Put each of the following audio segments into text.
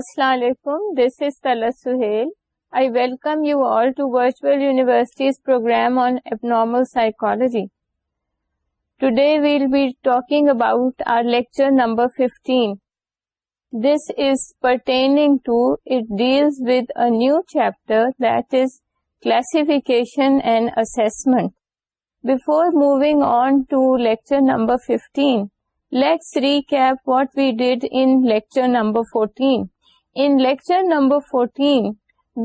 Assalamu alaikum, this is Tala Suhail. I welcome you all to Virtual University's program on Abnormal Psychology. Today we'll be talking about our lecture number 15. This is pertaining to, it deals with a new chapter that is Classification and Assessment. Before moving on to lecture number 15, let's recap what we did in lecture number 14. Lecture number fourteen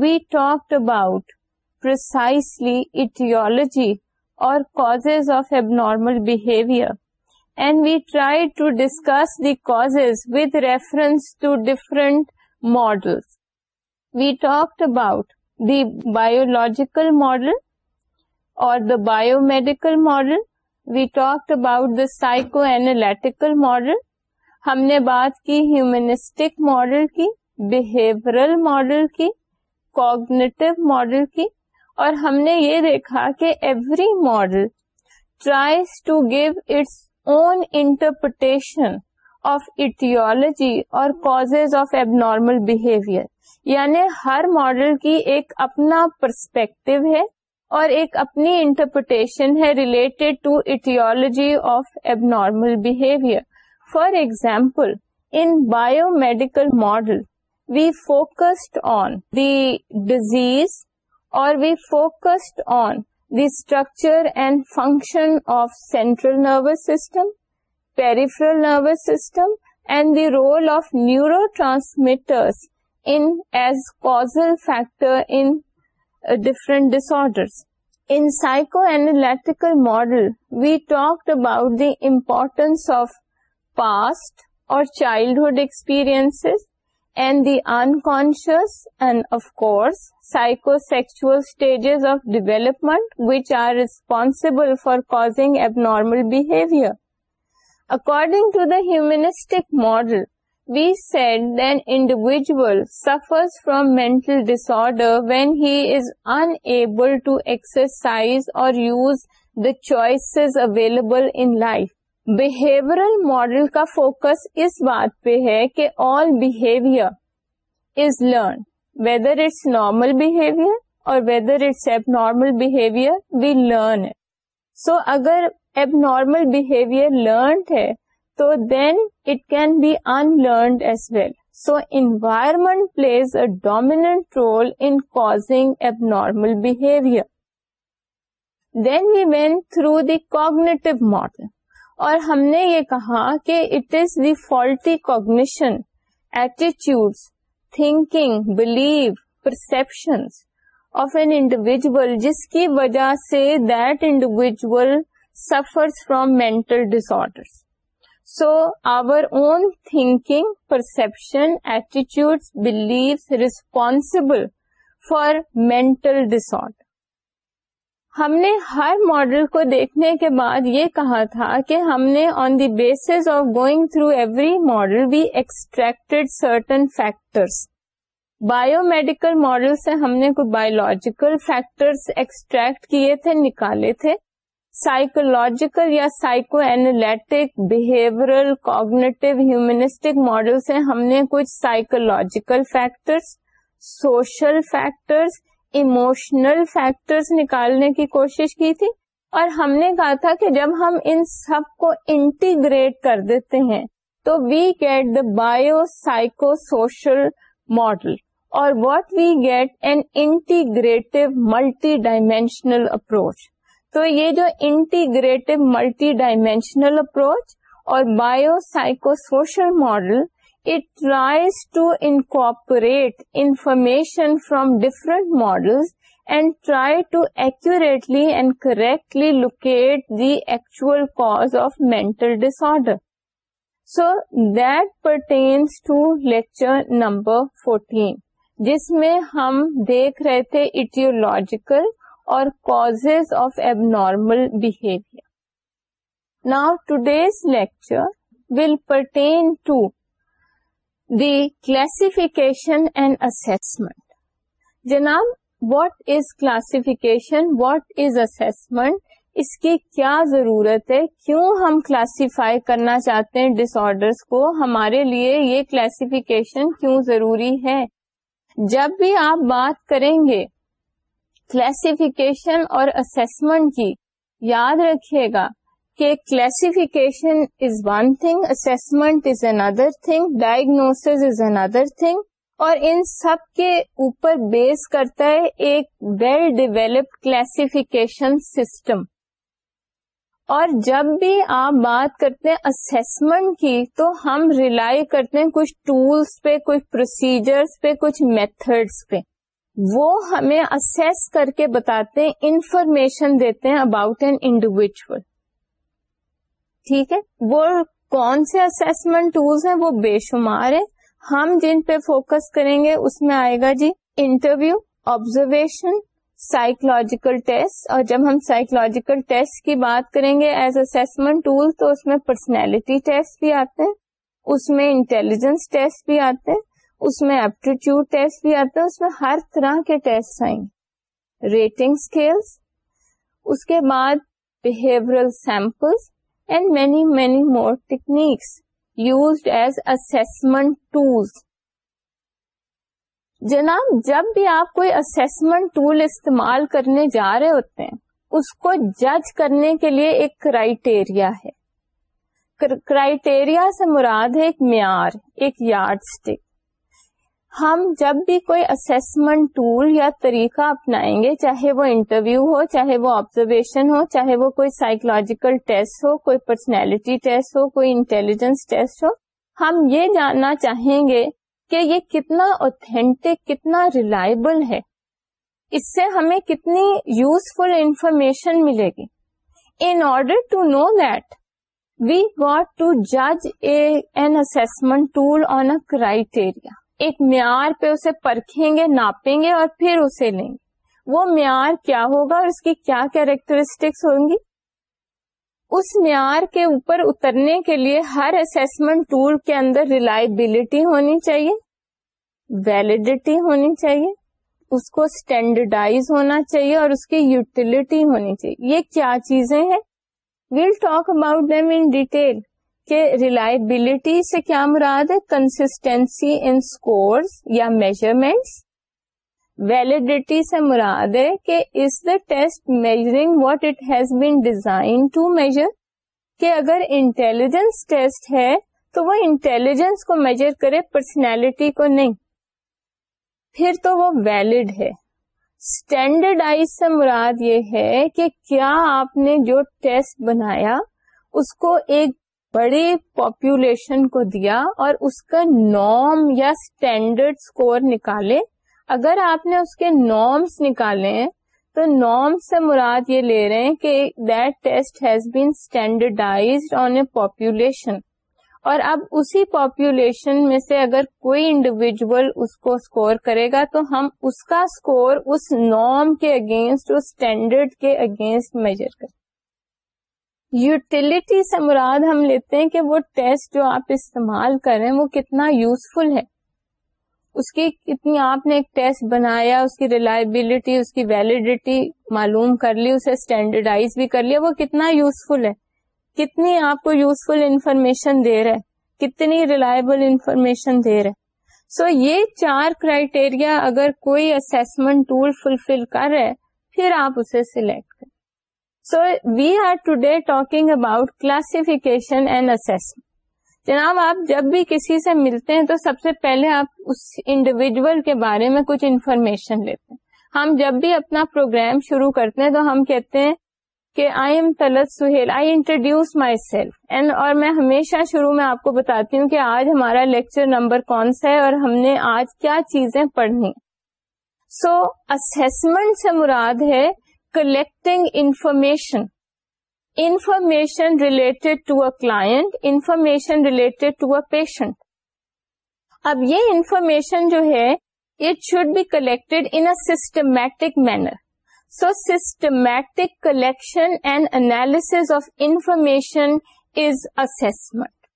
we talk about پروجی اور causes with reference to different model we talk about the biological model اور the biomedical model we talk about the psychoanalytical model ہم نے بات کی humanistic model کی behavioural model کی cognitive model کی اور ہم نے یہ دیکھا کہ every model tries to give its own interpretation of aetiology اور cause of abnormal behaviour یعنی ہر ماڈل کی ایک اپنا پرسپیکٹو ہے اور ایک اپنی انٹرپریٹیشن ہے related to aetiology of abnormal behaviour for example in biomedical model we focused on the disease, or we focused on the structure and function of central nervous system, peripheral nervous system, and the role of neurotransmitters in as causal factor in different disorders. In psychoanalytical model, we talked about the importance of past or childhood experiences and the unconscious and of course psychosexual stages of development which are responsible for causing abnormal behavior. According to the humanistic model, we said that an individual suffers from mental disorder when he is unable to exercise or use the choices available in life. Behavioural model کا focus اس بات پہ ہے کہ all behaviour is learn whether it's normal behaviour اور whether it's abnormal behaviour we learn so اگر abnormal behaviour learned ہے تو then it can be unlearned as well so environment plays a dominant role in causing abnormal behaviour then we went through the cognitive model اور ہم نے یہ کہا کہ it is the faulty cognition ایٹیچیوڈ thinking belief perception of an individual جس کی وجہ سے that individual suffers from mental disorder so our own thinking perception ایٹیچیوڈ belief responsible for mental disorder ہم نے ہر ماڈل کو دیکھنے کے بعد یہ کہا تھا کہ ہم نے on the base of going through every model we extracted certain factors biomedical model سے ہم نے کوئی بایولوجیکل فیکٹرس ایکسٹریکٹ کیے تھے نکالے تھے سائیکولوجیکل یا psychoanalytic behavioural cognitive humanistic model سے ہم نے کچھ psychological factors social factors emotional factors نکالنے کی کوشش کی تھی اور ہم نے کہا تھا کہ جب ہم ان سب کو انٹیگریٹ کر دیتے ہیں تو we get the biopsychosocial model اور what we get an integrative multidimensional approach تو یہ جو انٹیگریٹو ملٹی ڈائمینشنل اپروچ اور biopsychosocial model it tries to incorporate information from different model and try to accurately and correctly locate the actual cause of mental disorder so that pertains to lecture number fourteen جس میں ہم دیکھ رہے تھے aetiological اور cause of abnormal behaviour now today's lecture will pertain to the classification and assessment جناب what is classification what is assessment اس کی کیا ضرورت ہے کیوں ہم کلاسیفائی کرنا چاہتے ہیں ڈس آرڈرس کو ہمارے لیے یہ کلاسیفیکیشن کیوں ضروری ہے جب بھی آپ بات کریں گے کلاسیفیکیشن اور اسسمنٹ کی یاد رکھیے گا کہ classification is one thing assessment is another thing diagnosis is another thing اور ان سب کے اوپر بیس کرتا ہے ایک ویل ڈیولپڈ کلیسیفیکیشن سسٹم اور جب بھی آپ بات کرتے ہیں اسسمنٹ کی تو ہم ریلائی کرتے ہیں کچھ ٹولس پہ کچھ پروسیجر پہ کچھ میتھڈس پہ وہ ہمیں اسیس کر کے بتاتے ہیں انفارمیشن دیتے ہیں اباؤٹ این انڈیویجل ٹھیک ہے وہ کون سے اسسمنٹ ٹولس ہیں وہ بے شمار ہیں ہم جن پہ فوکس کریں گے اس میں آئے گا جی انٹرویو آبزرویشن سائکولوجیکل ٹیسٹ اور جب ہم سائیکولوجیکل ٹیسٹ کی بات کریں گے ایز اسسمنٹ ٹول تو اس میں پرسنالٹی ٹیسٹ بھی آتے ہیں اس میں انٹیلیجنس ٹیسٹ بھی آتے ہیں اس میں ایپٹیچیوڈ ٹیسٹ بھی آتے ہیں اس میں ہر طرح کے ٹیسٹ آئیں گے ریٹنگ اسکیلس اس کے بعد behavioural samples and many many more techniques used as assessment tools جناب جب بھی آپ کوئی اسمنٹ ٹول استعمال کرنے جا رہے ہوتے ہیں اس کو جج کرنے کے لیے ایک کرائٹیریا ہے کرائٹیریا سے مراد ہے ایک معیار ایک یارڈ اسٹک ہم جب بھی کوئی اسمنٹ ٹول یا طریقہ اپنائیں گے چاہے وہ انٹرویو ہو چاہے وہ آبزرویشن ہو چاہے وہ کوئی سائیکولوجیکل ٹیسٹ ہو کوئی پرسنالٹی ٹیسٹ ہو کوئی انٹیلیجنس ٹیسٹ ہو ہم یہ جاننا چاہیں گے کہ یہ کتنا اوتھینٹک کتنا ریلائبل ہے اس سے ہمیں کتنی یوزفل انفارمیشن ملے گی in order to know that we got to جج a an assessment tool on a criteria ایک معیار پہ اسے پرکھیں گے ناپیں گے اور پھر اسے لیں گے وہ معیار کیا ہوگا اور اس کی کیا کیریکٹرسٹکس ہوں گی اس معیار کے اوپر اترنے کے لیے ہر اسمنٹ ٹول کے اندر ریلائبلٹی ہونی چاہیے ویلڈیٹی ہونی چاہیے اس کو اسٹینڈرڈائز ہونا چاہیے اور اس کی یوٹیلٹی ہونی چاہیے یہ کیا چیزیں ہیں we'll talk about them in detail کہ ریلائبلٹی سے کیا مراد ہے کنسٹینسی ان یا میجرمنٹس ویلڈیٹی سے مراد ہے کہ the test measuring what it has been design to measure کہ اگر انٹیلیجنس ٹیسٹ ہے تو وہ انٹیلیجنس کو میجر کرے پرسنالٹی کو نہیں پھر تو وہ ویلڈ ہے اسٹینڈرڈائز سے مراد یہ ہے کہ کیا آپ نے جو ٹیسٹ بنایا اس کو ایک بڑے پاپولیشن کو دیا اور اس کا نام یا اسٹینڈرڈ اسکور نکالے اگر آپ نے اس کے نارمس نکالے تو نارم سے مراد یہ لے رہے ہیں کہ that test has been standardise on a population اور اب اسی پاپولیشن میں سے اگر کوئی انڈیویجل اس کو اسکور کرے گا تو ہم اس کا اسکور اس نارم کے اگینسٹ اسٹینڈرڈ کے اگینسٹ میجر کریں یوٹیلیٹی سے مراد ہم لیتے ہیں کہ وہ ٹیسٹ جو آپ استعمال کر رہے وہ کتنا یوزفل ہے اس کی کتنی آپ نے ایک ٹیسٹ بنایا اس کی ریلائبلٹی اس کی ویلڈیٹی معلوم کر لی اسے اسٹینڈرڈائز بھی کر لیا وہ کتنا یوزفل ہے کتنی آپ کو یوزفل انفارمیشن دے رہا ہے کتنی ریلائبل انفارمیشن دے رہا ہے سو so, یہ چار کرائیٹیریا اگر کوئی اسسمنٹ ٹول فلفل کر رہے پھر آپ اسے select so we are today talking about classification and assessment جناب آپ جب بھی کسی سے ملتے ہیں تو سب سے پہلے آپ اس انڈیویجل کے بارے میں کچھ انفارمیشن لیتے ہیں ہم جب بھی اپنا پروگرام شروع کرتے ہیں تو ہم کہتے ہیں کہ I am Talat Sohail I introduce myself and اور میں ہمیشہ شروع میں آپ کو بتاتی ہوں کہ آج ہمارا لیکچر نمبر کون سا ہے اور ہم نے آج کیا چیزیں پڑھنی سو so, اسمنٹ سے مراد ہے collecting information information related to a client information related to a patient اب یہ انفارمیشن جو ہے یہ should be collect in systematic manner so systematic collection and analysis of information is assessment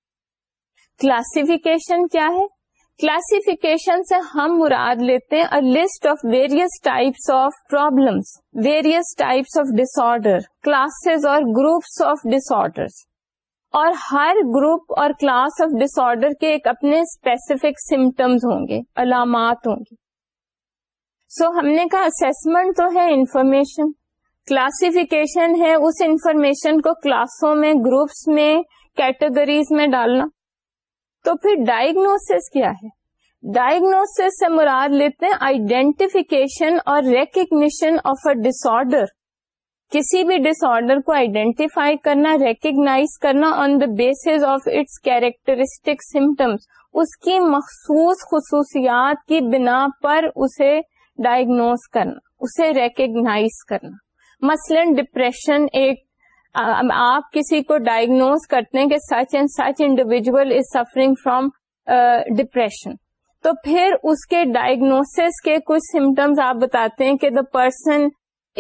classification کیا ہے کلاسیفیکیشن سے ہم مراد لیتے ہیں list of various types of problems various types of disorder classes اور گروپس آف آرڈر اور ہر گروپ اور کلاس آف ڈس آرڈر کے ایک اپنے اسپیسیفک سمٹمس ہوں گے علامات ہوں گے سو ہم نے کہا اسمنٹ تو ہے انفارمیشن کلاسیفکیشن ہے اس انفارمیشن کو کلاسوں میں گروپس میں کیٹیگریز میں ڈالنا تو پھر ڈائگنوس کیا ہے ڈائگنوس سے مراد لیتے ہیں آئیڈینٹیفکیشن اور recognition of a disorder کسی بھی ڈس آرڈر کو آئیڈینٹیفائی کرنا ریکگنائز کرنا on the base of its characteristic symptoms اس کی مخصوص خصوصیات کی بنا پر اسے ڈائگنوز کرنا اسے ریکگنائز کرنا مثلاً ڈپریشن ایک آپ کسی کو ڈائگنوز کرتے ہیں کہ such and such individual is suffering from depression تو پھر اس کے ڈائگنوس کے کچھ سمٹمس آپ بتاتے ہیں کہ the person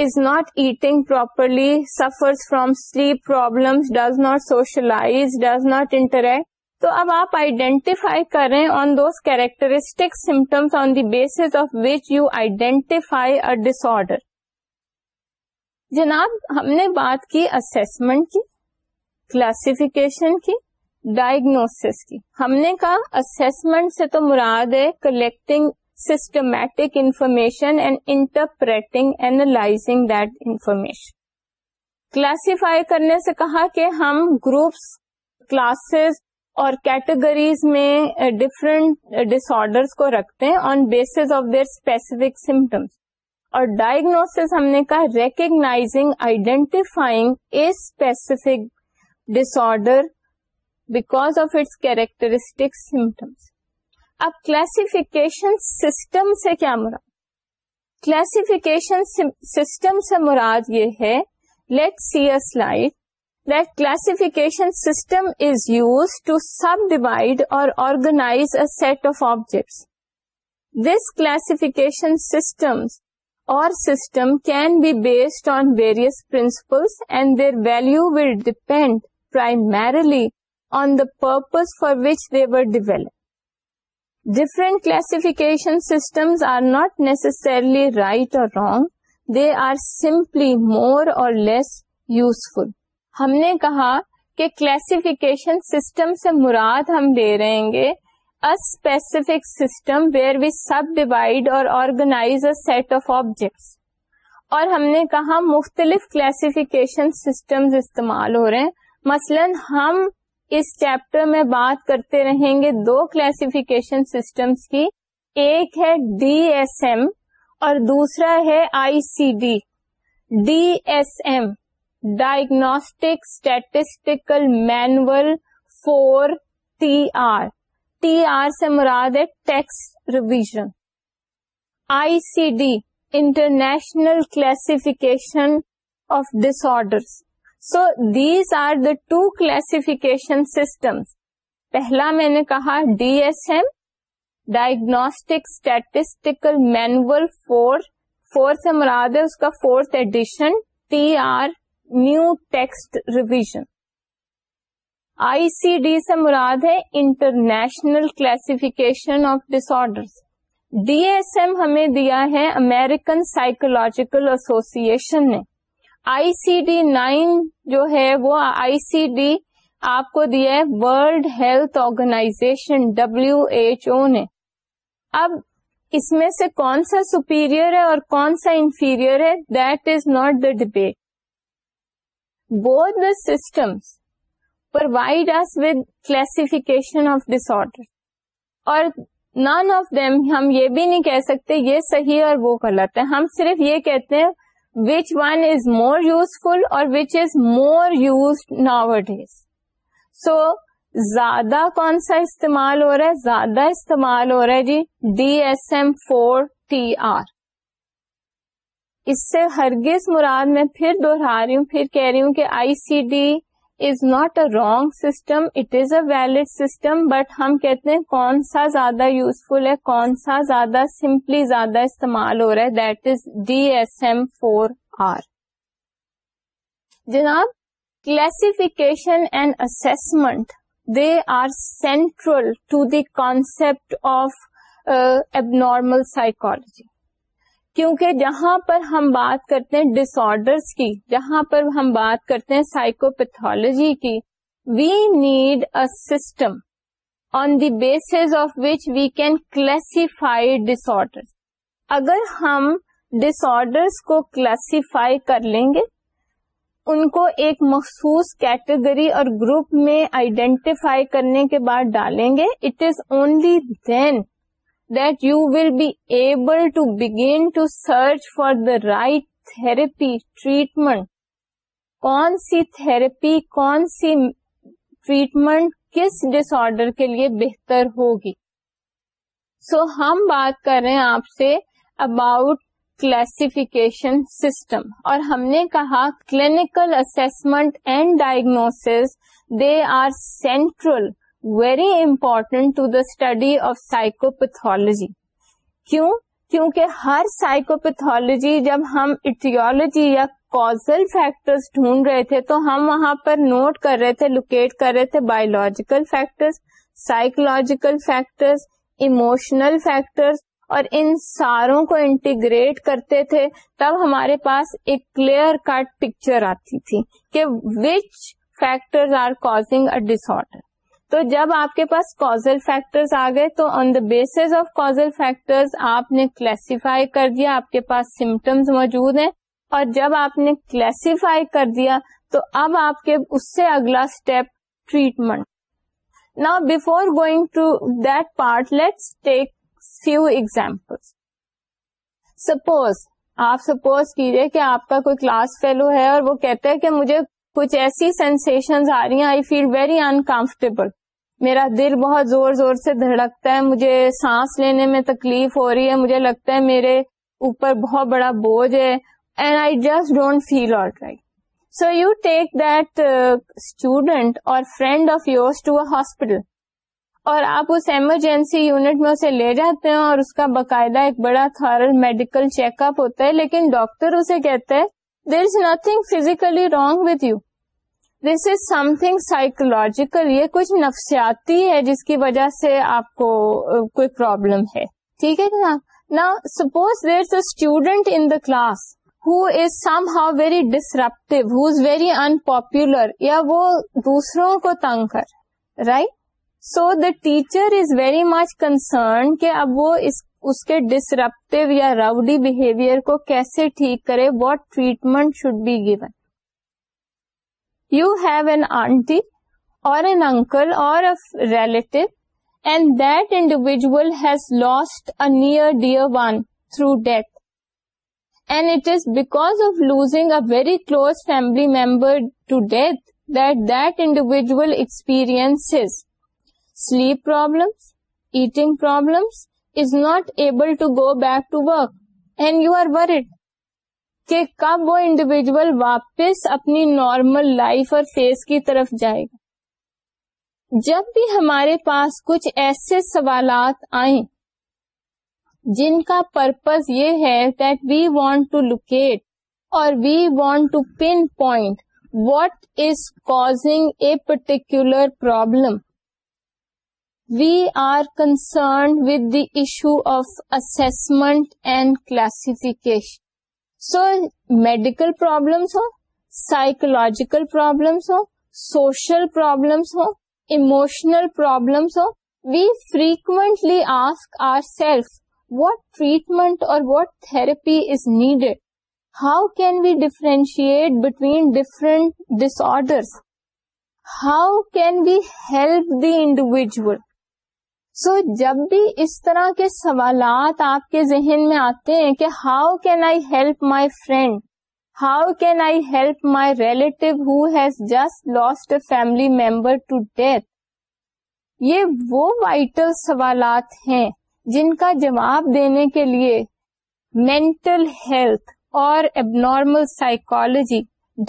is not eating properly suffer from sleep problem does not socialise does not interact تو اب آپ آئیڈینٹیفائی کریں on those characteristic symptoms on the base of which you identify a disorder جناب ہم نے بات کی assessment کی کلاسیفیکیشن کی ڈائگنوس کی ہم نے کہا اسسمنٹ سے تو مراد ہے collecting systematic information and interpreting analysing that information classify کرنے سے کہا کہ ہم گروپس کلاسز اور کیٹیگریز میں ڈفرینٹ ڈس آرڈرس کو رکھتے ہیں on base of their specific symptoms اور ڈائگنوس ہم نے کہا recognising identifying a specific disorder because of its characteristic symptoms اب کلاسیفیکیشن سسٹم سے کیا مراد کلاسیفیکیشن سسٹم سے مراد یہ ہے let see a slide that classification system is used to subdivide or organize a set of objects. This classification systems system can be based on various principle and their value will depend primarily on the purpose for which they were develop different classification systems are not necessarily right or wrong they are simply more or less useful ہم نے کہا کہ classification system سے مراد ہم لے رہے گے specific system where we subdivide اور آرگنائز آف آبجیکٹس اور ہم نے کہا مختلف کلاسیفیکیشن سسٹم استعمال ہو رہے ہیں مثلا ہم اس چیپٹر میں بات کرتے رہیں گے دو کلاسیفیکیشن سسٹمز کی ایک ہے ڈی ایس ایم اور دوسرا ہے I C D D S M diagnostic statistical manual four T R T R سے مراد ہے text revision I C D international classification of disorders so these are the two classification systems پہلا میں نے کہا D S M diagnostic statistical manual four four سے مراد ہے اس کا fourth edition T R new text revision I C D سے مراد ہے international classification of ڈسر D S M ہمیں دیا ہے امیرکن سائیکولوجیکل ایسوسی ایشن نے آئی سی ڈی نائن جو ہے وہ آئی سی ڈی آپ کو دیا ہے world health organisation W H O نے اب اس میں سے کون سا سپیریئر ہے اور کون سا انفیریئر ہے that is not the debate both the systems provide us with classification of disorder اور نان آف دم ہم یہ بھی نہیں کہہ سکتے یہ صحیح اور وہ غلط ہے ہم صرف یہ کہتے ہیں which one is more useful or which is more used nowadays so زیادہ کون سا استعمال ہو رہا ہے زیادہ استعمال ہو رہا ہے جی D S M four T R اس سے ہرگز مراد میں پھر دوہرا رہی ہوں پھر کہہ رہی ہوں کہ I C D is not a wrong system it is a valid system but ہم کہتے ہیں کون سا زیادہ یوزفل ہے کون سا زیادہ سمپلی زیادہ استعمال ہو رہا ہے that is D S M four R جناب classification and assessment they are central to the concept of normal psychology کیونکہ جہاں پر ہم بات کرتے ہیں ڈس آڈرس کی جہاں پر ہم بات کرتے ہیں سائیکو پیتھولوجی کی we need system on the base of which we can classify disorder اگر ہم ڈس آڈرس کو کلیسیفائی کر لیں گے ان کو ایک مخصوص کیٹیگری اور گروپ میں آئیڈینٹیفائی کرنے کے بعد ڈالیں گے it is only then that you will be able to begin to search for the right therapy treatment کون سی تھراپی کون سی ٹریٹمنٹ کس ڈس آرڈر کے لیے بہتر ہوگی سو so, ہم بات کر رہے ہیں آپ سے اباؤٹ کلیسیفیکیشن سسٹم اور ہم نے کہا clinical assessment and diagnosis they are central very important to the study of کیوں کیونکہ ہر سائکوپیتھولوجی جب ہم ایٹیولوجی یا کازل فیکٹر ڈھونڈ رہے تھے تو ہم وہاں پر نوٹ کر رہے تھے لوکیٹ کر رہے تھے biological factor psychological factor emotional factor اور ان ساروں کو انٹیگریٹ کرتے تھے تب ہمارے پاس ایک کلیئر کٹ پکچر آتی تھی کہ which factors are causing a disorder تو جب آپ کے پاس کازل فیکٹر آ گئے تو on the basis of causal factor آپ نے کلیسیفائی کر دیا آپ کے پاس سمٹمز موجود ہیں اور جب آپ نے کلیسیفائی کر دیا تو اب آپ کے اس سے اگلا اسٹیپ ٹریٹمنٹ نا before going to that part let's take few example suppose آپ سپوز کیجیے کہ آپ کا کوئی کلاس فیلو ہے اور وہ کہتے ہیں کہ مجھے کچھ ایسی سینسیشن آ رہی ہیں آئی فیل ویری انکمفرٹیبل میرا دل بہت زور زور سے دھڑکتا ہے مجھے سانس لینے میں تکلیف ہو رہی ہے مجھے لگتا ہے میرے اوپر بہت بڑا بوجھ ہے and I just don't feel right so you take that or friend of yours to a hospital اور آپ اس ایمرجنسی یونٹ میں اسے لے جاتے ہیں اور اس کا باقاعدہ ایک بڑا تھارل میڈیکل چیک اپ ہوتا ہے لیکن ڈاکٹر اسے کہتے ہیں there is nothing physically wrong with you this is something psychological یہ کچھ نفسیاتی ہے جس کی وجہ سے آپ کو کوئی پرابلم ہے ٹھیک ہے نا suppose there is a student in the class who is somehow very disruptive who is very popular یا وہ دوسروں کو تنگ کر right so the teacher is very much concern کہ اب وہ اس کے ڈسرپٹیو یا راؤڈی بہیویئر کو کیسے ٹھیک کرے what treatment should be given you have an auntie or an uncle or a relative, and that individual has lost a near dear one through death. And it is because of losing a very close family member to death that that individual experiences sleep problems, eating problems, is not able to go back to work, and you are worried کہ کب وہ individual واپس اپنی normal life اور فیس کی طرف جائے گا جب بھی ہمارے پاس کچھ ایسے سوالات آئیں جن کا پرپز یہ ہے that we want to locate اور we want to pinpoint what is causing a particular problem we are concerned with the issue of assessment and classification so medical problems ہو سائکولوجیکل پرابلمس ہو social problems ہو emotional problems ہو we frequently ask are self what treatment or what therapy is needed how can we differentiate between disorder how can we help the individual سو جب بھی اس طرح کے سوالات آپ کے ذہن میں آتے ہیں کہ how can I help my friend how can I help my relative who has just a family member to death یہ وہ وائٹل سوالات ہیں جن کا جواب دینے کے لیے مینٹل ہیلتھ اور اب normal psychology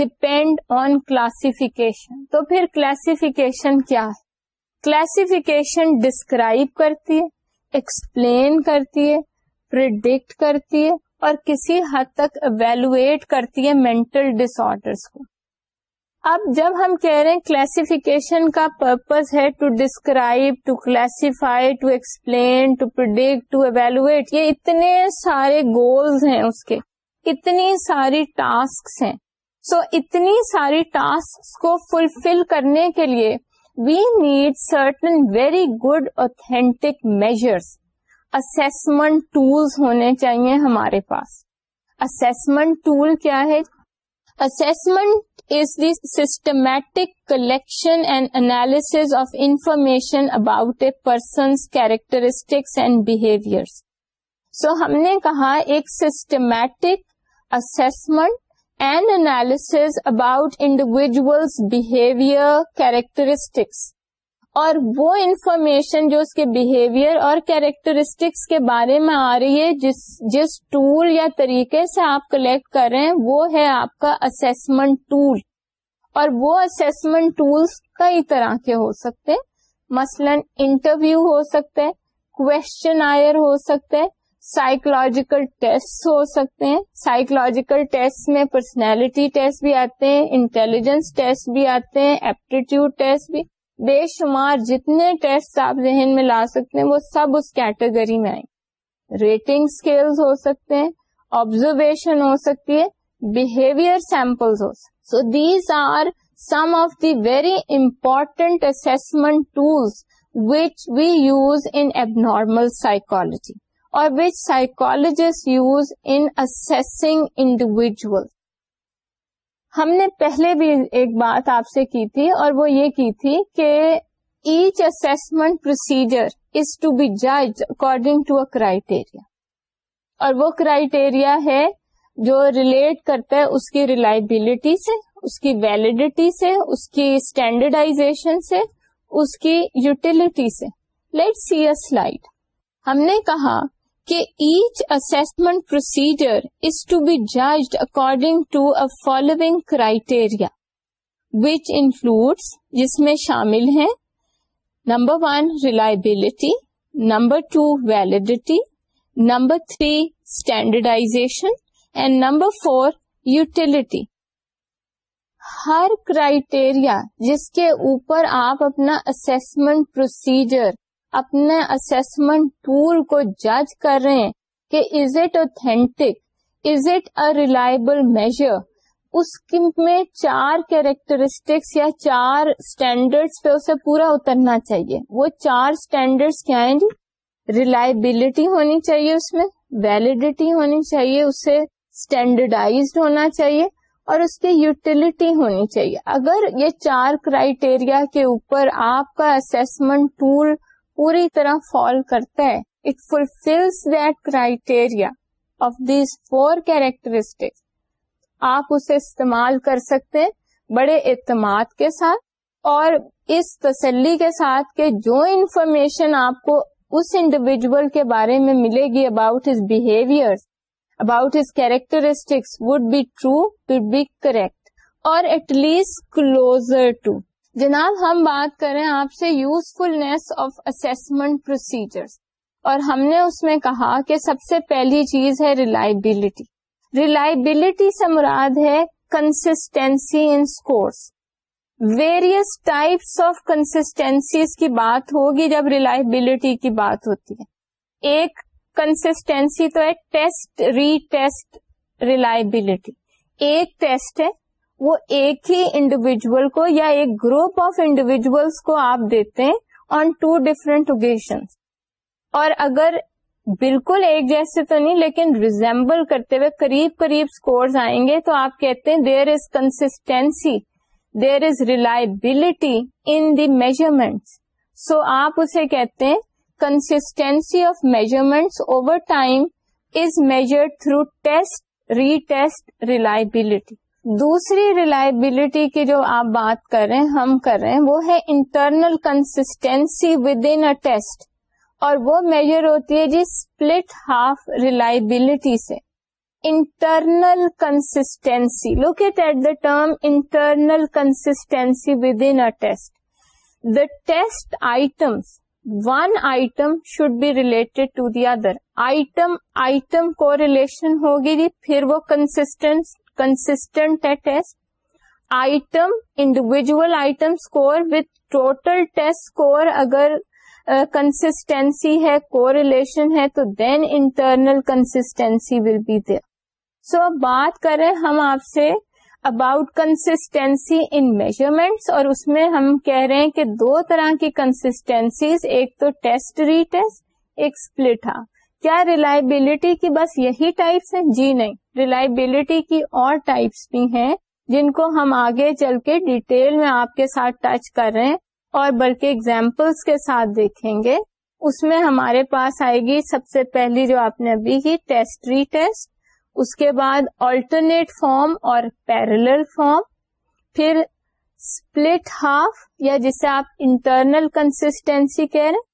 depend on classification تو پھر کلاسیفیکیشن کیا ہے کلاسیفیکیشن ڈسکرائب کرتی ہے ایکسپلین کرتی ہے پرڈکٹ کرتی ہے اور کسی حد تک اویلویٹ کرتی ہے مینٹل ڈس آرڈرس کو اب جب ہم کہہ رہے ہیں کلاسیفیکیشن کا پرپز ہے to describe to classify to explain to predict to evaluate یہ اتنے سارے گولز ہیں اس کے اتنی ساری ٹاسک ہیں سو so, اتنی ساری ٹاسک کو فلفل کرنے کے لیے we need certain very good authentic measures assessment tools ہونے چاہیے ہمارے پاس اسمنٹ ٹول کیا ہے assessment is دیسٹمیٹک collection and analysis of information about persons characteristics and behaviour so ہم نے کہا ایک systematic assessment and analysis about individual behaviour characteristics اور وہ انفارمیشن جو اس کے بیہیویئر اور کیریکٹرسٹکس کے بارے میں آ رہی ہے جس جس ٹول یا طریقے سے آپ کلیکٹ کر رہے ہیں وہ ہے آپ کا اسسمنٹ ٹول اور وہ اسسمنٹ ٹولس کئی طرح کے ہو سکتے مثلا انٹرویو ہو سکتے کوشچن آئر ہو سکتے سائیکولوجیکل ٹیسٹ ہو سکتے ہیں سائیکولوجیکل ٹیسٹ میں پرسنالٹی ٹیسٹ بھی آتے ہیں انٹیلیجنس ٹیسٹ بھی آتے ہیں ایپٹیٹیوڈ ٹیسٹ بھی بے شمار جتنے ٹیسٹ آپ ذہن میں لا سکتے ہیں وہ سب اس کیٹیگری میں آئیں ریٹنگ اسکیل ہو سکتے ہیں آبزرویشن ہو سکتی ہے بہیویئر سیمپل ہو سکتے so these are some of the very important assessment tools which we use in normal psychology which psychologist using individual ہم نے پہلے بھی ایک بات آپ سے کی تھی اور وہ یہ کی تھی کہ each assessment procedure is to be جج اکارڈنگ ٹو اے کرائٹیریا اور وہ کرائٹیریا ہے جو ریلیٹ کرتا ہے اس کی ریلائبلٹی سے اس کی ویلڈیٹی سے اس کی اسٹینڈرڈائزیشن سے اس کی یوٹیلٹی سے لیٹ سی اے سلائڈ ہم نے کہا کہ each assessment procedure is to be judged according to a following criteria which includes جس میں شامل ہیں number one reliability number two validity number three standardisation and number four utility ہر criteria جس کے اوپر آپ اپنا اسمنٹ پروسیجر اپنے اسسمنٹ ٹول کو جج کر رہے ہیں کہ is it authentic is it a reliable measure اس میں چار کیریکٹرسٹکس یا چار اسٹینڈرڈ پہ اسے پورا اترنا چاہیے وہ چار اسٹینڈرڈس کیا ہیں جی ریلائبلٹی ہونی چاہیے اس میں ویلڈیٹی ہونی چاہیے اسے اسٹینڈرڈائزڈ ہونا چاہیے اور اس کی یوٹیلٹی ہونی چاہیے اگر یہ چار کرائیٹیریا کے اوپر آپ کا اسسمنٹ ٹول پوری طرح فال کرتا ہے it fulfils that of these four آپ اسے استعمال کر سکتے بڑے اعتماد کے ساتھ اور اس تسلی کے ساتھ جو انفارمیشن آپ کو اس انڈیویجل کے بارے میں ملے گی about his behaviour about his characteristics would be true be correct اور ایٹ لیسٹ کلوزر ٹو جناب ہم بات کریں آپ سے یوزفلنیس آف اسمنٹ پروسیجر اور ہم نے اس میں کہا کہ سب سے پہلی چیز ہے ریلائبلٹی ریلائبلٹی سے مراد ہے consistency in scores types of consistencies کی بات ہوگی جب ریلائبلٹی کی بات ہوتی ہے ایک کنسٹینسی تو ہے ٹیسٹ ری ٹیسٹ ریلائبلٹی ایک ٹیسٹ ہے وہ ایک ہی انڈیویجل کو یا ایک گروپ آف انڈیویجلس کو آپ دیتے ہیں آن ٹو ڈفرنٹ اوکیشن اور اگر بالکل ایک جیسے تو نہیں لیکن ریزمبل کرتے ہوئے قریب قریب اسکورز آئیں گے تو آپ کہتے ہیں there is consistency there is reliability in the measurement so آپ اسے کہتے ہیں consistency of measurements over time is measured through test retest reliability دوسری ریلائبلٹی کی جو آپ بات کر رہے ہیں ہم کر رہے ہیں وہ ہے internal consistency within test اور وہ میجر ہوتی ہے جی اسپلٹ ہاف ریلائبلٹی سے internal consistency look at at the term internal consistency within test the test item one item should be related to the other item item کو relation ہوگی جی پھر وہ کنسٹینس کنسٹنٹ ہے test item individual item score with total test score اگر consistency ہے کو relation ہے تو دین internal consistency will be so اب بات کریں ہم آپ سے اباؤٹ کنسٹینسی ان میجرمنٹس اور اس میں ہم کہہ رہے ہیں کہ دو طرح کی کنسٹینسیز ایک تو ٹیسٹ ری ٹیسٹ ایک اسپلٹ ہاں کیا ریلائبلٹی کی بس یہی ٹائپس ہیں جی نہیں ریلائبلٹی کی اور ٹائپس بھی ہیں جن کو ہم آگے چل کے ڈیٹیل میں آپ کے ساتھ ٹچ کر رہے ہیں اور بلکہ ایگزامپلس کے ساتھ دیکھیں گے اس میں ہمارے پاس آئے گی سب سے پہلی جو آپ نے ابھی کی ٹیسٹ ری ٹیسٹ اس کے بعد آلٹرنیٹ فارم اور پیرل فارم پھر اسپلٹ ہاف یا جسے آپ انٹرنل کنسٹینسی کہہ رہے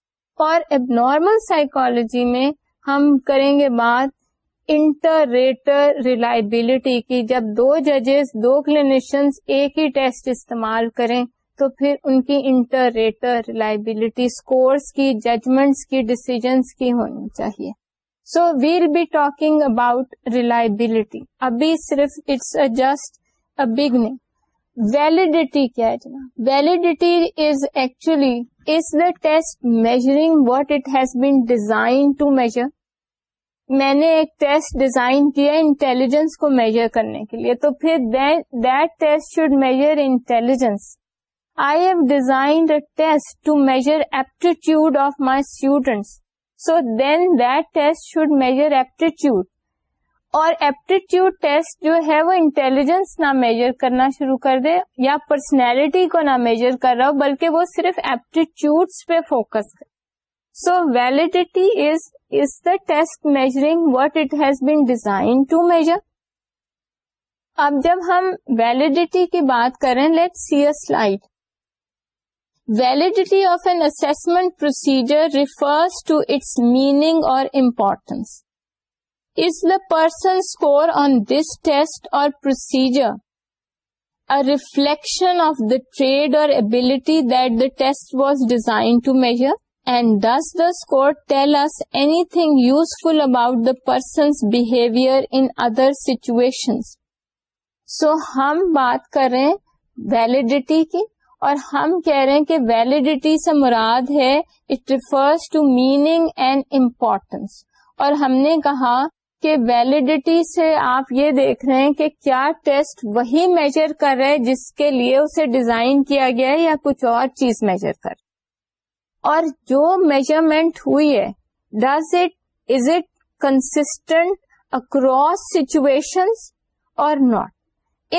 اور اب نارمل سائیکولوجی میں ہم کریں گے بات انٹر ریٹر ریلائبلٹی کی جب دو ججز دو کلینیشن ایک ہی ٹیسٹ استعمال کریں تو پھر ان کی انٹر ریٹر ریلائبلٹی اسکورس کی ججمنٹس کی ڈسیزنس کی ہونی چاہیے so we'll be talking about reliability ابھی صرف it's a just beginning validity کیا ہے جناب validity is actually is the test measuring what it has been design to measure میں نے ایک ٹیسٹ ڈیزائن کیا انٹیلیجنس کو میجر کرنے کے لیے تو پھر that test should measure intelligence I have design aptitude of my students so then that test should measure aptitude اور ایپٹیٹیوڈ ٹیسٹ جو ہے وہ انٹیلیجنس نہ میجر کرنا شروع کر دے یا پرسنالٹی کو نہ میجر کر رہا ہو بلکہ وہ صرف ایپٹیچیوڈ پہ فوکس کرے so validity is test measuring what it has been design to measure اب جب ہم ویلڈیٹی کی بات کریں let see slide validity of an assessment procedure refers to its meaning اور the is the person score on this test اور procedure reflection of the trait اور that the test was design to measure and dish this cool us anything useful about the person behaviour in other situation so ہم بات کر رہے ہیں validity کی اور ہم کہہ رہے ہیں کہ ویلڈیٹی سے مراد ہے it refers to meaning and importance اور ہم نے کہا کہ ویلڈیٹی سے آپ یہ دیکھ رہے ہیں کہ کیا ٹیسٹ وہی میجر کر رہے جس کے لیے اسے ڈیزائن کیا گیا ہے یا کچھ اور چیز میجر کرے اور جو میجرمنٹ ہوئی ہے does it is it constant across situation اور ناٹ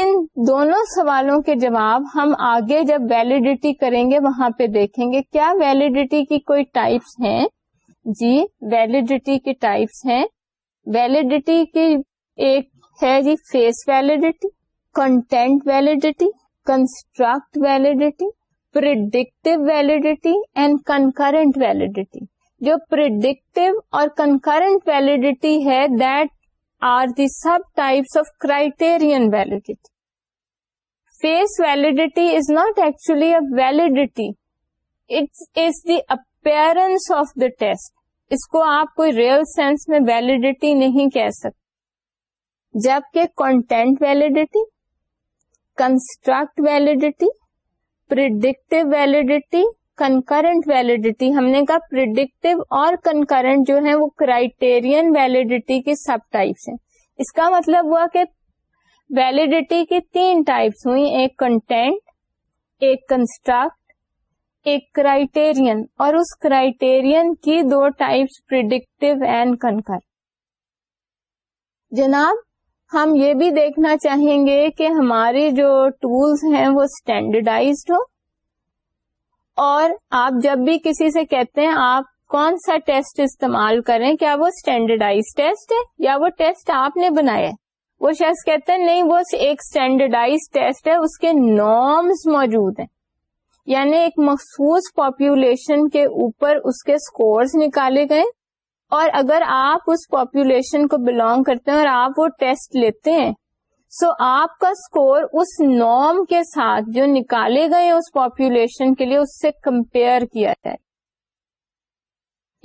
ان دونوں سوالوں کے جواب ہم آگے جب ویلڈیٹی کریں گے وہاں پہ دیکھیں گے کیا ویلڈیٹی کی کوئی ٹائپس ہیں جی ویلڈیٹی کی ٹائپس ہیں ویلڈیٹی کی ایک ہے جی face validity content validity construct validity predictive validity and concurrent validity جو پرڈکٹیو اور کنکرنٹ ویلڈیٹی ہے that are the sub types of criterion validity face validity is not actually a validity it is the appearance of the test اس کو آپ کوئی real sense میں validity نہیں کہہ سکتے جبکہ content validity construct validity predictive validity concurrent validity ہم نے کہا پرڈکٹیو اور کنکرنٹ جو ہے وہ کرائٹیرئن ویلڈیٹی کی سب ٹائپس ہیں اس کا مطلب ہوا کہ ویلڈیٹی کی تین ٹائپس ہوئی ایک کنٹینٹ ایک کنسٹرکٹ ایک کرائٹیرئن اور اس کرائٹیرئن کی دو ٹائپس پرڈکٹیو اینڈ کنکر جناب ہم یہ بھی دیکھنا چاہیں گے کہ ہمارے جو ٹولس ہیں وہ اسٹینڈرڈائزڈ ہو اور آپ جب بھی کسی سے کہتے ہیں آپ کون سا ٹیسٹ استعمال کریں کیا وہ اسٹینڈرڈائز ٹیسٹ ہے یا وہ ٹیسٹ آپ نے بنایا ہے وہ شخص کہتے ہیں نہیں وہ ایک اسٹینڈرڈائز ٹیسٹ ہے اس کے نارمس موجود ہیں یعنی ایک مخصوص پاپولیشن کے اوپر اس کے اسکورس نکالے گئے اور اگر آپ اس پاپولیشن کو بلونگ کرتے ہیں اور آپ وہ ٹیسٹ لیتے ہیں سو so آپ کا اسکور اس نارم کے ساتھ جو نکالے گئے اس پاپولیشن کے لیے اس سے کمپیئر کیا جائے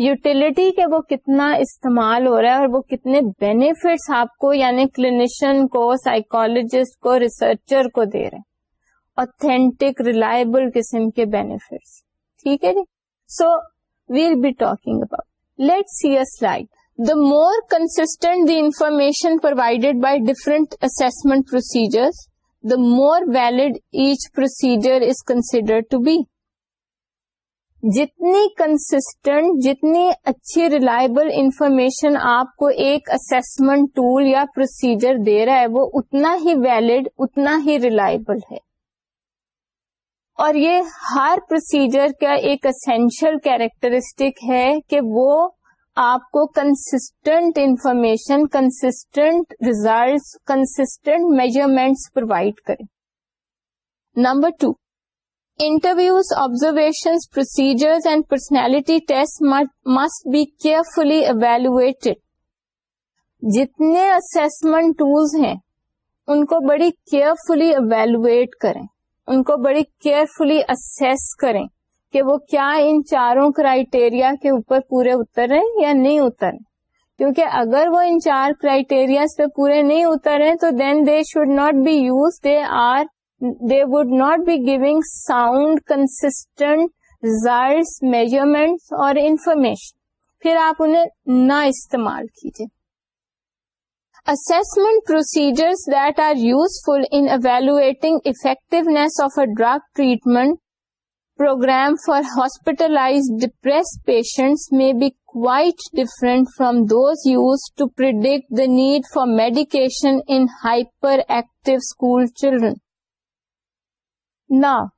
یوٹیلیٹی کے وہ کتنا استعمال ہو رہا ہے اور وہ کتنے بینیفٹس آپ کو یعنی کلینیشن کو سائیکولوجسٹ کو ریسرچر کو دے رہے اوتھینٹک ریلائبل قسم کے بینیفٹس ٹھیک ہے جی so we'll be talking about let's see a slide. The more consistent the information provided by different assessment procedures, the more valid each procedure is considered to be. جتنی consistent, جتنی اچھی reliable information آپ کو ایک assessment tool یا procedure دے رہا ہے وہ اتنا ہی valid, اتنا ہی reliable ہے. اور یہ ہر پروسیجر کا ایک اسینشیل کیریکٹرسٹک ہے کہ وہ آپ کو constant information constant results consistent measurements provide کرے number two interviews observation procedures and personality test must be carefully evaluated جتنے اسسمنٹ ٹولس ہیں ان کو بڑی کیئرفلی اویلویٹ کریں ان کو بڑی کیئرفلی اسیس کریں کہ وہ کیا ان چاروں کرائیٹیریا کے اوپر پورے اترے یا نہیں اتر کیونکہ اگر وہ ان چار کرائیٹیریا پہ پورے نہیں اترے تو then they should not be use they are they would not be giving sound constant result measurement اور انفارمیشن پھر آپ انہیں نہ استعمال کیجیے Assessment procedures that are useful in evaluating effectiveness of a drug treatment program for hospitalized depressed patients may be quite different from those used to predict the need for medication in hyperactive school children. Now,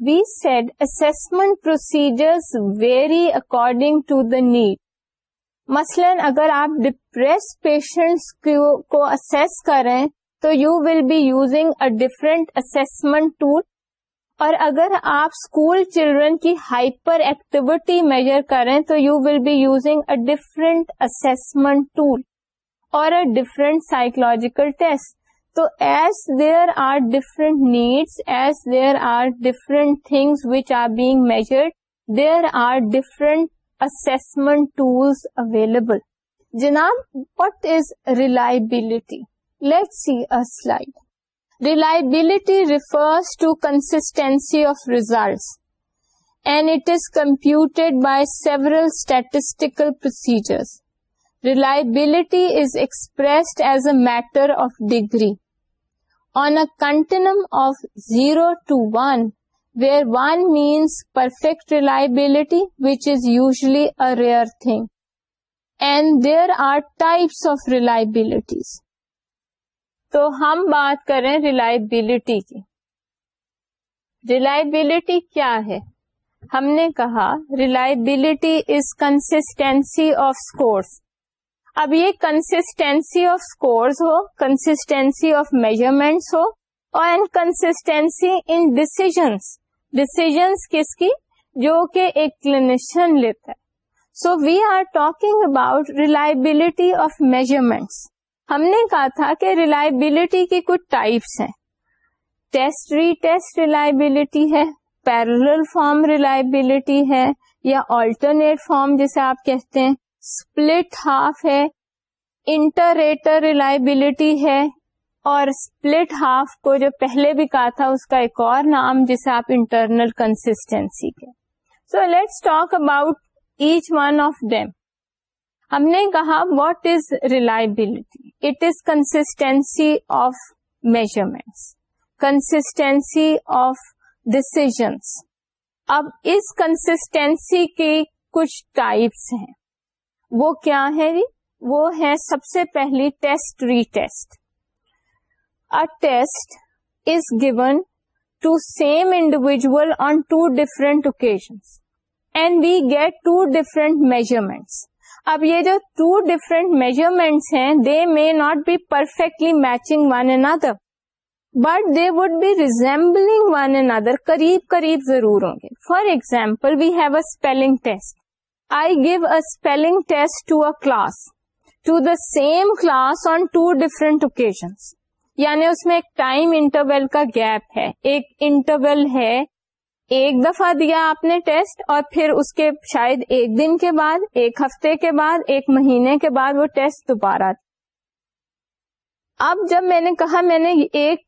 we said assessment procedures vary according to the need. مثلاً اگر آپ depress patients کو assess کریں تو you will be using a different assessment tool اور اگر آپ school children کی ہائپر ایکٹیویٹی میجر کریں تو you will be using a different assessment tool اور اے ڈفرنٹ سائیکولوجیکل ٹیسٹ تو as there are different needs as there are different things which are being measured there are different assessment tools available. Janab, what is reliability? Let's see a slide. Reliability refers to consistency of results, and it is computed by several statistical procedures. Reliability is expressed as a matter of degree. On a continuum of 0 to 1, where one means perfect reliability which is usually a rare thing and there are types of reliabilities تو ہم بات کریں reliability کی reliability کیا ہے ہم نے کہا reliability is consistency of scores اب یہ کنسٹینسی آف اسکورس ہو کنسٹینسی آف میجرمنٹس ہو اور کنسٹینسی ان ڈسیزنس کس کی جو کہ ایک کلینیشن لیتا ہے so we are talking about reliability of measurements ہم نے کہا تھا کہ ریلائبلٹی کی کچھ ٹائپس ہیں ٹیسٹ ری ٹیسٹ ریلائبلٹی ہے پیرل فارم ریلائبلٹی ہے یا آلٹرنیٹ فارم جسے آپ کہتے ہیں اسپلٹ ہاف ہے انٹر ریٹر ریلائبلٹی ہے اور اسپلٹ ہاف کو جو پہلے بھی کہا تھا اس کا ایک اور نام جسے آپ انٹرنل کنسٹینسی کے so let's talk about each one of them ہم نے کہا what is reliability it is consistency of measurements consistency of decisions اب اس کنسٹینسی کے کچھ ٹائپس ہیں وہ کیا ہے جی؟ وہ ہے سب سے پہلی test retest test is given to same individual on two different occasions and we get two different measurements اب یہ جو ٹو ڈفرنٹ میجرمنٹس ہیں they may not be perfectly matching one another but they would be resembling one another قریب قریب ضرور ہوں گے for example we have a spelling test I give a spelling test to a class to the same class on two different occasions یعنی اس میں ایک time interval کا گیپ ہے ایک انٹرول ہے ایک دفعہ دیا آپ نے ٹیسٹ اور پھر اس کے شاید ایک دن کے بعد ایک ہفتے کے بعد ایک مہینے کے بعد وہ ٹیسٹ دوبارہ اب جب میں نے کہا میں نے ایک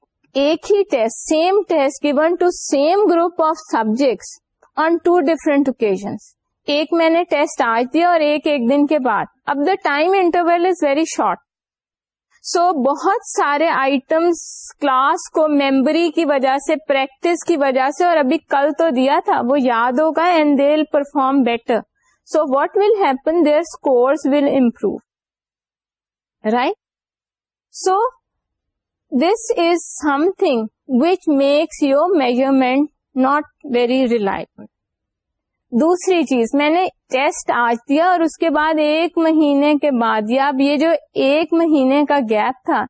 ایک ہی test same test given to same group of subjects on two different occasions ایک میں نے ٹیسٹ آج دیا اور ایک ایک دن کے بعد اب the time interval is very short so so, بہت سارے آئٹمس کلاس کو میموری کی وجہ سے پریکٹس کی وجہ سے اور ابھی کل تو دیا تھا وہ یاد ہوگا and they will perform better so what will happen their scores will improve right so this is something which makes your measurement not very reliable دوسری چیز میں نے ٹیسٹ آج دیا اور اس کے بعد ایک مہینے کے بعد یا اب یہ جو ایک مہینے کا گیپ تھا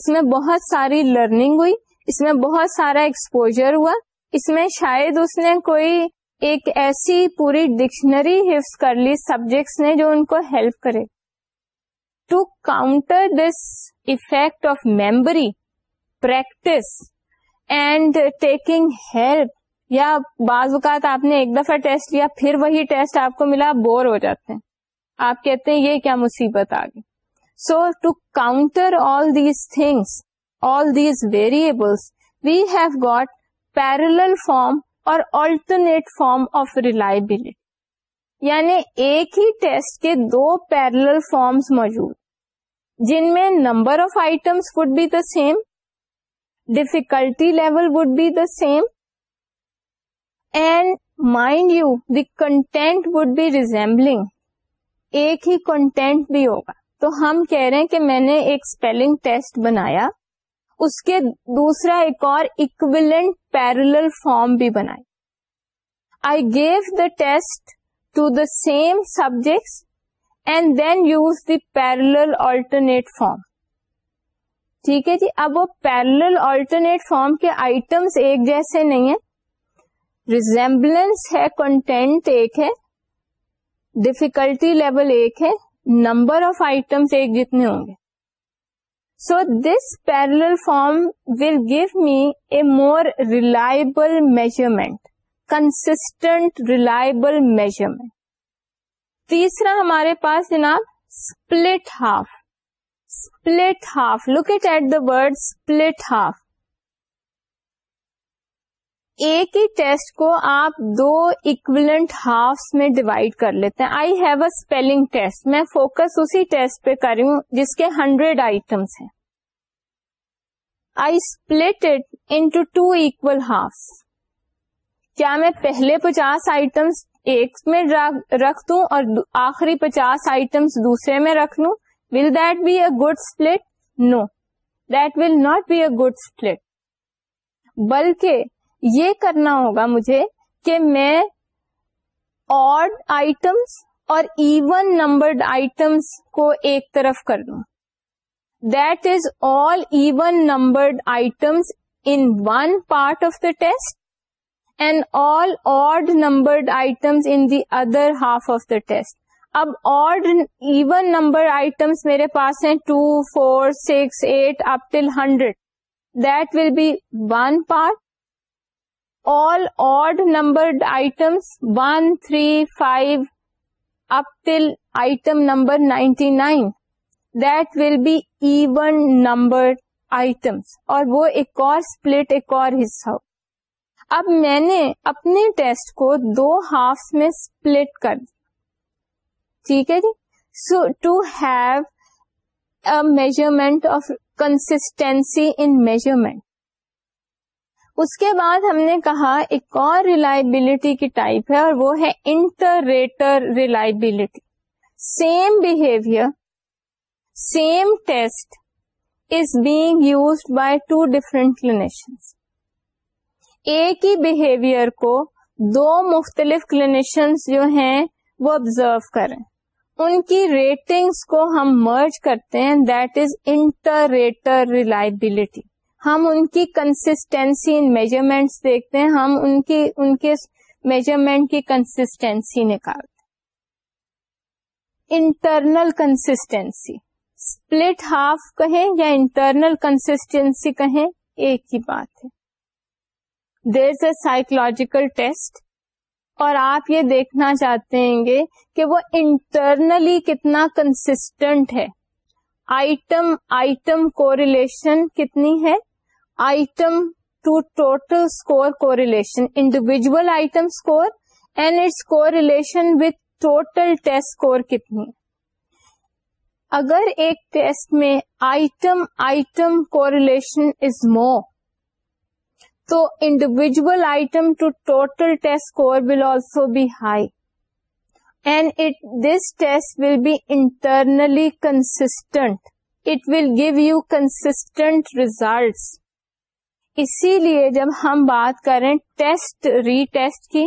اس میں بہت ساری لرننگ ہوئی اس میں بہت سارا ایکسپوجر ہوا اس میں شاید اس نے کوئی ایک ایسی پوری ڈکشنری حفظ کر لی سبجیکٹس نے جو ان کو ہیلپ کرے to counter this effect of memory practice and taking help یا بعض اوقات آپ نے ایک دفعہ ٹیسٹ لیا پھر وہی ٹیسٹ آپ کو ملا بور ہو جاتے ہیں آپ کہتے ہیں یہ کیا مصیبت آ گئی so to counter all these things all these variables we have got parallel form اور آلٹرنیٹ فارم آف ریلائبلٹی یعنی ایک ہی ٹیسٹ کے دو پیرل فارمس موجود جن میں number of items would be the same difficulty level would be the same and mind you the content would be resembling ایک ہی کنٹینٹ بھی ہوگا تو ہم کہہ رہے ہیں کہ میں نے ایک اسپیلنگ ٹیسٹ بنایا اس کے دوسرا ایک اور اکویلنٹ پیرل فارم بھی بنا I give the test to the same subjects and then use the parallel alternate form ٹھیک ہے جی اب وہ پیرل آلٹرنیٹ فارم کے آئٹمس ایک جیسے نہیں ہیں ریزمبلنس ہے کنٹینٹ ایک ہے ڈفیکلٹی لیول ایک ہے نمبر آف آئٹمس ایک جتنے ہوں گے so this parallel form will give me a more reliable measurement constant reliable measurement تیسرا ہمارے پاس جناب split half split half locate at the word split half ایک ہی ٹیسٹ کو آپ دو ہافس میں ڈیوائڈ کر لیتے ہیں I have a spelling test میں فوکس اسی ٹیسٹ پہ کر رہی ہوں جس کے ہنڈریڈ آئٹمس ہیں آئی اسپلٹ اٹ ٹو کیا میں پہلے پچاس آئٹمس ایک میں رکھ دوں اور آخری پچاس آئٹمس دوسرے میں رکھ لوں will that be a good split no that will not be a good split بلکہ یہ کرنا ہوگا مجھے کہ میں آڈ آئٹمس اور ایون نمبرڈ آئٹمس کو ایک طرف کر دوں that is all even numbered items in one part of the test and all odd numbered items in the other half of the test اب آڈ ایون نمبر آئٹمس میرے پاس ہیں two four six eight up till hundred that will be one part all odd numbered items one three five up item number ninety nine that will be even numbered items اور وہ ایک اور split ایک اور حصہ ہو اب میں نے اپنے ٹیسٹ کو دو ہاف میں اسپلٹ کر دیا ٹھیک ہے جی so to have measurement of consistency in measurement اس کے بعد ہم نے کہا ایک اور ریلائبلٹی کی ٹائپ ہے اور وہ ہے inter rater reliability same behaviour same test is being use by two different clinician ایک ہی بہیویئر کو دو مختلف کلینیشنس جو ہیں وہ آبزرو کریں ان کی ریٹنگس کو ہم مرچ کرتے ہیں that is inter rater reliability ہم ان کی کنسٹینسی میجرمنٹ دیکھتے ہیں ہم ان کی ان کے میجرمنٹ کی کنسٹینسی نکالتے انٹرنل کنسٹینسی اسپلٹ ہاف کہیں یا انٹرنل کنسٹینسی کہیں ایک ہی بات ہے دیر اے سائکولوجیکل ٹیسٹ اور آپ یہ دیکھنا چاہتے ہیں گے کہ وہ انٹرنلی کتنا کنسٹنٹ ہے آئٹم آئٹم کو ریلیشن کتنی ہے item to total score correlation individual item score and its correlation with total test score کتنی اگر ایک ٹیسٹ میں item item correlation is more تو individual item to total test score will also be high and this test will be internally constant it will give you constant results اسی لیے جب ہم بات کریں ٹیسٹ ری ٹیسٹ کی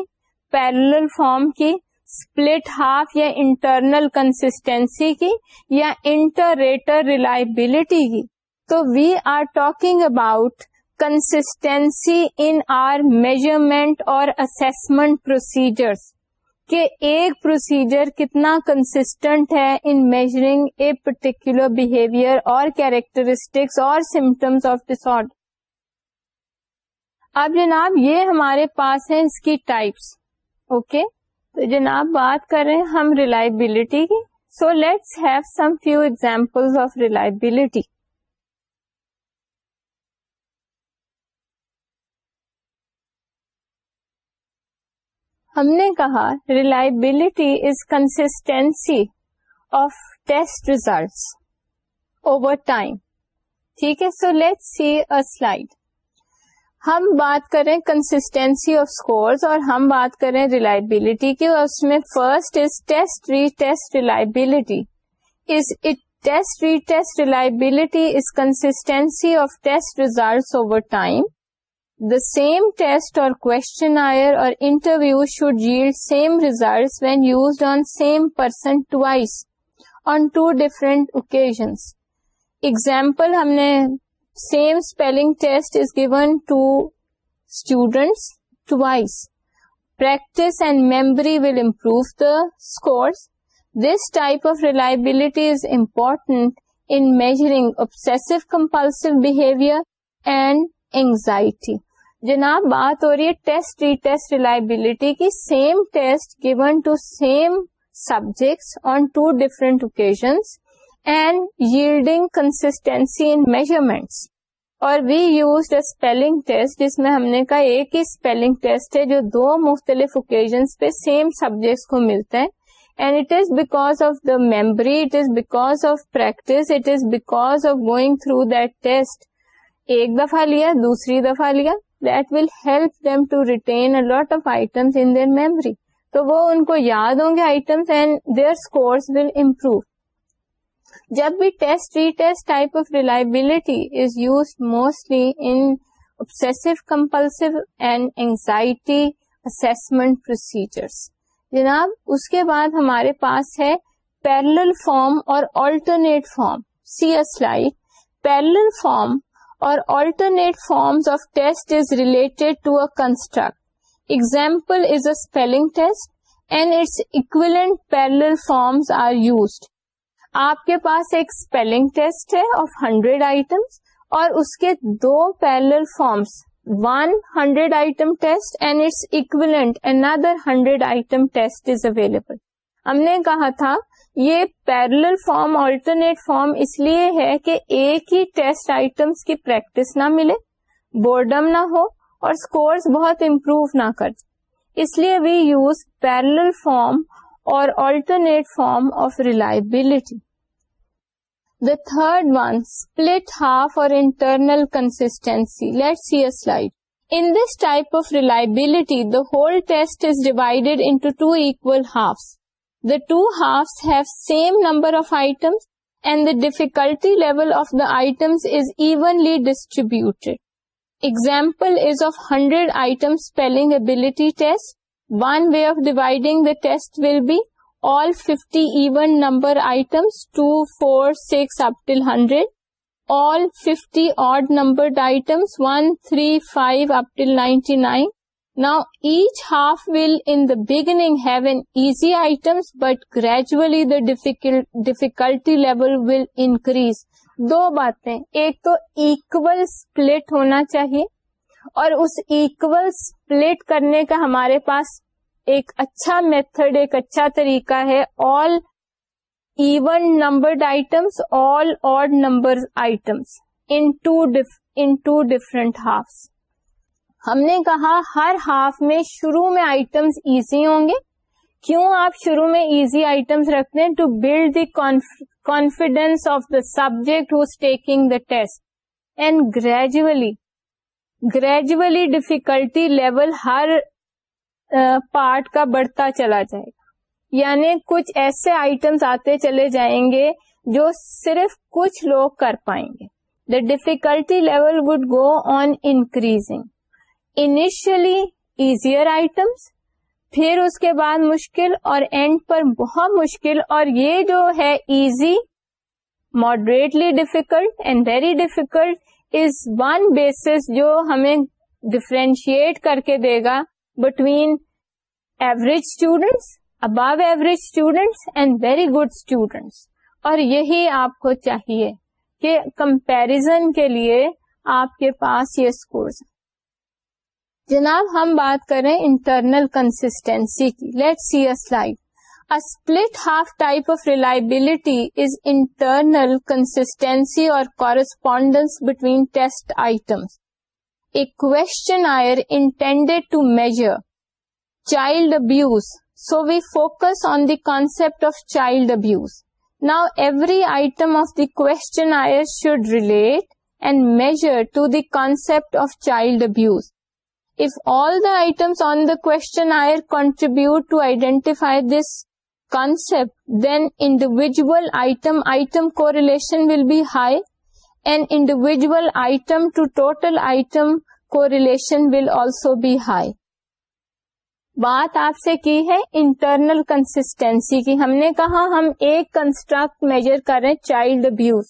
parallel form کی split half یا انٹرنل کنسٹینسی کی یا انٹر ریٹر ریلائبلٹی کی تو we are talking about consistency in our measurement اور اسمنٹ پروسیجرس کہ ایک پروسیجر کتنا کنسٹینٹ ہے in measuring a particular behaviour اور کیریکٹرسٹکس اور سمٹمس آف ڈسڈر اب جناب یہ ہمارے پاس ہیں اس کی ٹائپس اوکے تو جناب بات کر رہے ہیں ہم ریلائبلٹی کی so let's have some few example of reliability ہم نے کہا reliability is consistency of test result over time ٹھیک ہے سو لیٹ سی سلائڈ ہم بات کریں کنسٹینسی آف اسکورس اور ہم بات کریں ریلائبلٹی کی اور اس میں first is test retest reliability is test test re reliability is consistency of test results over time the same test or questionnaire or interview should held same results when used on same person twice on two different occasions example ہم نے same spelling test is given to students twice practice and memory will improve the score this type of reliability is important in measuring ابس compulsive behaviour and anxiety جناب بات ہو رہی ہے test retest reliability کی same test given to same subjects on two different occasions and yielding consistency in measurements اور be use a spelling test جس میں ہم نے کہا ایک ہی اسپیلنگ ٹیسٹ ہے جو دو مختلف اوکیزنس پہ سیم سبجیکٹس کو ملتا ہے and it is because of the memory it is back of practice it is because of going through that test ایک دفعہ لیا دوسری دفعہ لیا that will help them to retain lot of items in their memory تو وہ ان کو یاد ہوں گے items and their score will improve جب بھی test retest type of reliability is use mostly compulsive and anxiety assessment procedures جناب اس کے بعد ہمارے پاس ہے پیرل فارم اور alternate form see S light parallel form اور alternate form of test is related to a construct example is a spelling test and its equivalent parallel forms are used آپ کے پاس ایک اسپیلنگ ٹیسٹ ہے of hundred اور اس کے دو parallel forms one hundred item test and its equivalent another hundred item test is available ہم نے کہا تھا یہ پیرل فارم آلٹرنیٹ فارم اس لیے ہے کہ ایک ہی ٹیسٹ آئٹم کی پریکٹس نہ ملے بورڈم نہ ہو اور اسکور بہت امپروو نہ کر اس لیے we use parallel form alternate form of reliability the third ونسٹ half اور two halves and the difficulty level of the items is evenly distributed example is of hundred item spelling ability test one way of dividing the test will be all fifty even number items two four six up till hundred all fifty odd numbers one three five up till ninety nine now each half will N the beginning have easy items but gradually the difficulty level will increase دو باتیں ایک تو equal split ہونا چاہیے اور اس equal split کرنے کا ہمارے پاس ایک اچھا میتھڈ ایک اچھا طریقہ ہے all even numbered items all اور number items in to different half ہم نے کہا ہر ہاف میں شروع میں آئٹمس ایزی ہوں گے کیوں آپ شروع میں ایزی آئٹمس رکھتے ہیں to build the confidence of the subject who's taking the test and gradually gradually difficulty level ہر پارٹ کا بڑھتا چلا جائے گا یعنی کچھ ایسے آئٹمس آتے چلے جائیں گے جو صرف کچھ لوگ کر پائیں گے the difficulty level would go on increasing initially easier items پھر اس کے بعد مشکل اور اینڈ پر بہت مشکل اور یہ جو ہے easy moderately difficult and very difficult one بیس جو ہمیں ڈفرینشیٹ کر کے دے گا between average students above average students and very good students اور یہی آپ کو چاہیے کہ کمپیرزن کے لیے آپ کے پاس یہ اسکورس جناب ہم بات کریں انٹرنل کنسٹینسی کی let see yes life A split half type of reliability is internal consistency or correspondence between test items. A questionnaire intended to measure child abuse. So we focus on the concept of child abuse. Now every item of the questionnaire should relate and measure to the concept of child abuse. If all the items on the questionnaire contribute to identify this concept then individual item item correlation will be high and individual item to total item correlation will also be high بات آپ سے کی ہے internal consistency کی ہم نے کہا ہم ایک کنسٹرکٹ میجر کر رہے چائلڈ ابیوز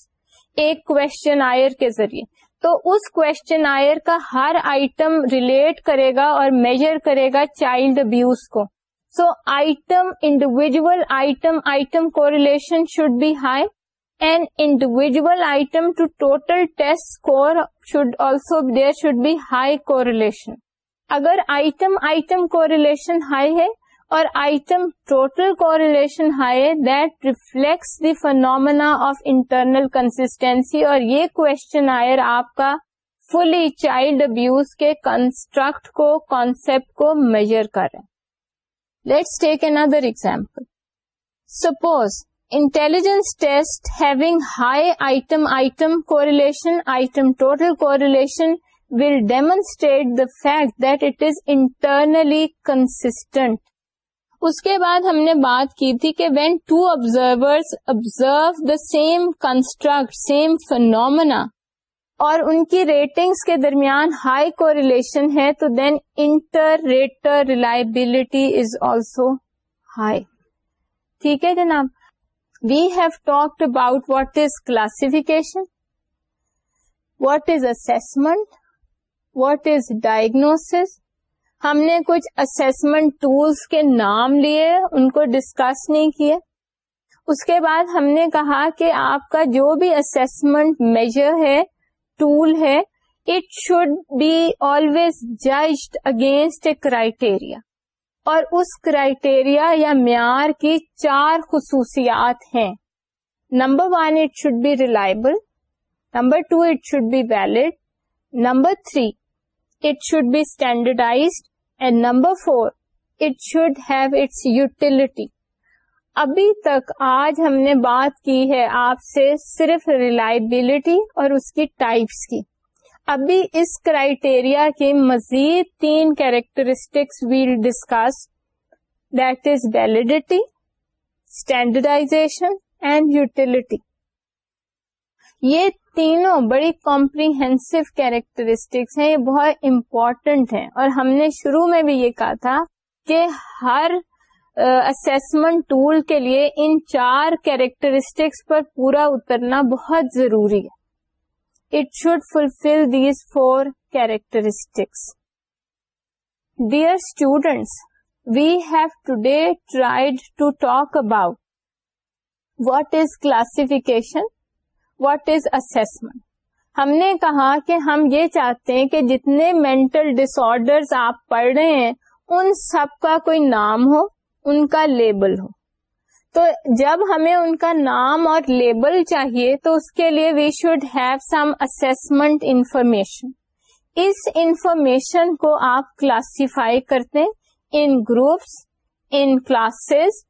ایک کوشچن آئر کے ذریعے تو اس کوشچن آئر کا ہر آئٹم ریلیٹ کرے گا اور میجر کرے گا چائلڈ ابیوز کو so item individual item item کو relation should be high and individual item to total test score should also there should be high correlation اگر آئٹم آئٹم کو relation high ہے اور item total correlation high ہے that reflects the phenomena of internal consistency اور یہ questionnaire آپ کا fully child abuse کے کنسٹرکٹ کو کانسپٹ کو میجر کریں let's take another example suppose intelligence item question will demonstrate the fact that it is internally consistent. اس کے بعد ہم نے بات کی تھی کہ when two observer observe the same construct, same phenomena, اور ان کی ریٹنگز کے درمیان ہائی کو ریلیشن ہے تو then inter rater reliability is also high ٹھیک ہے جناب we have talked about what is classification what is assessment what is diagnosis ہم نے کچھ اسمنٹ ٹولس کے نام لیے ان کو ڈسکس نہیں کیے اس کے بعد ہم نے کہا کہ آپ کا جو بھی اسمینٹ میجر ہے ٹول ہے it should be always judged against a criteria اور اس کرائٹیریا معیار کی چار خصوصیات ہیں number one it should be reliable number two it should be valid number three it should be standardised and number four it should have its utility ابھی تک آج ہم نے بات کی ہے آپ سے صرف ریلائبلٹی اور اس کی ٹائپس کی ابھی اس کرائٹیریا کے مزید تین characteristics we'll discuss that is validity standardisation and utility یہ تینوں بڑی کمپریہنسو کیریکٹرسٹکس ہیں یہ بہت امپورٹنٹ ہیں اور ہم نے شروع میں بھی یہ کہا تھا کہ ہر اسسمنٹ ٹول کے لیے ان چار کیریکٹرسٹکس پر پورا اترنا بہت ضروری ہے it should fulfil these four characteristics dear students we have today tried to talk about what is classification what is assessment ہم نے کہا کہ ہم یہ چاہتے ہیں کہ جتنے مینٹل ڈس آرڈر آپ پڑھ رہے ہیں ان سب کا کوئی نام ہو ان کا لیبل ہو تو جب ہمیں ان کا نام اور لیبل چاہیے تو اس کے لیے we should have some assessment information اس انفارمیشن کو آپ کلاسیفائی کرتے in groups in classes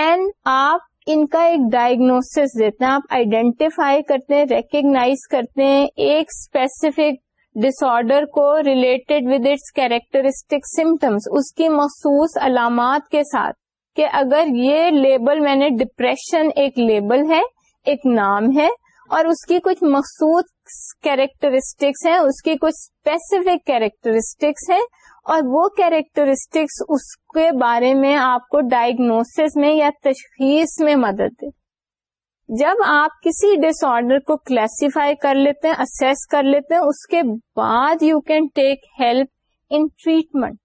and آپ ان کا ایک ڈائگنوس دیتے ہیں آپ آئیڈینٹیفائی کرتے ہیں ریکگنائز کرتے ہیں ایک اسپیسیفک ڈس آرڈر کو related with its characteristic symptoms اس کی مخصوص علامات کے ساتھ کہ اگر یہ لیبل میں نے ڈپریشن ایک لیبل ہے ایک نام ہے اور اس کی کچھ مخصوص کیریکٹرسٹکس ہیں اس کی کچھ اسپیسیفک کیریکٹرسٹکس ہیں اور وہ کیریکٹرسٹکس اس کے بارے میں آپ کو ڈائگنوس میں یا تشخیص میں مدد دے جب آپ کسی ڈس آرڈر کو کلاسیفائی کر لیتے ہیں اسیس کر لیتے ہیں اس کے بعد you can take help in treatment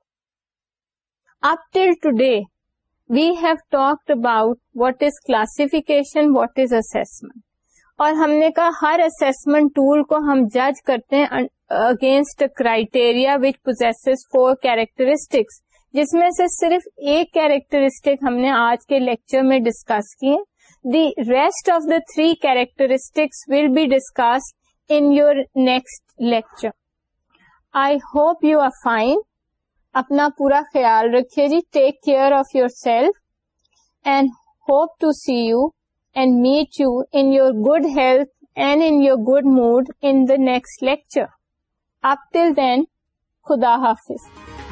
up till today we have talked about what is classification what is assessment اور ہم نے کہا ہر اسمنٹ ٹول کو ہم جج کرتے ہیں against criteria which possess four characteristics جس میں سے صرف ایک کیریکٹرسٹک ہم نے آج کے لیکچر میں ڈسکس کی ہے دی ریسٹ آف دا تھریٹکس will be discuss in your next lecture I hope you are fine اپنا پورا خیال رکھیے جی take care of yourself and hope to see you and meet you in your good health and in your good mood in the next lecture till then خدا حافظ